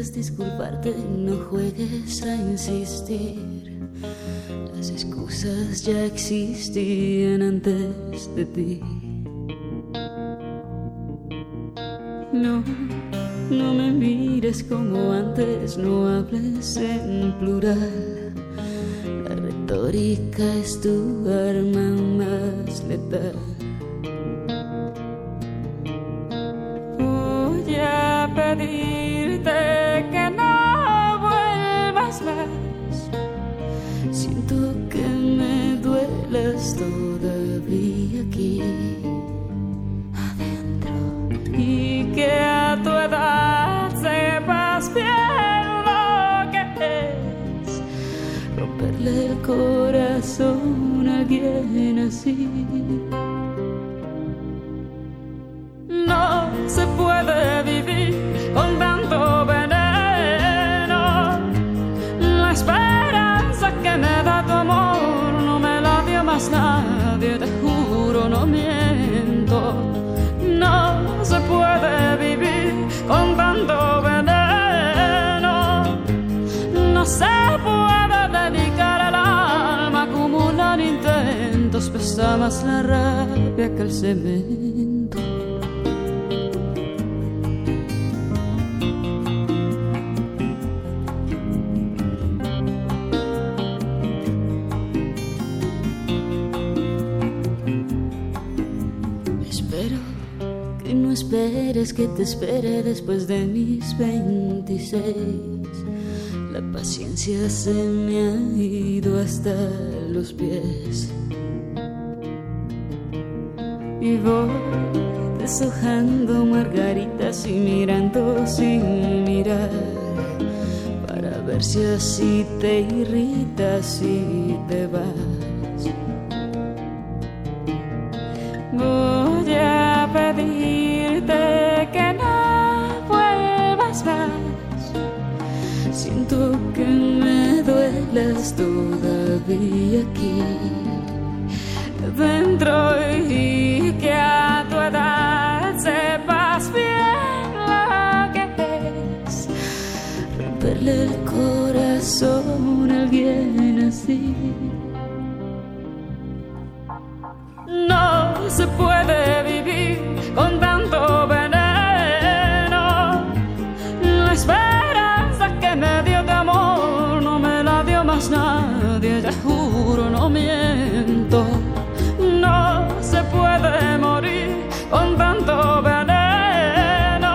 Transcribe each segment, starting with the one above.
Disculparte, no juegues a insistir. Las excusas ya existían antes de ti. No, no me mires como antes, no hables en plural. La retórica es tu arma más letal. Voy a pedirte el corazón a alguien así. Nadie, te juro, no miento. No se puede vivir con tanto veneno. No se puede dedicar el alma a acumular intentos, pesa más la rabia que el cemento. Que no esperes que te espere después de mis 26. La paciencia se me ha ido hasta los pies. Y voy deshojando margaritas y mirando sin mirar. Para ver si así te irritas y te vas. Voy Siento que me duelas todavía aquí dentro y que a tu edad sepas bien lo que es romperle el corazón a alguien así. No se puede vivir con tanto veneno. La No se puede morir con tanto veneno.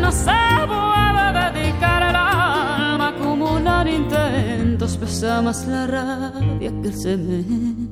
No se puede dedicar el alma a acumular intentos, pesa más la rabia que el cemento.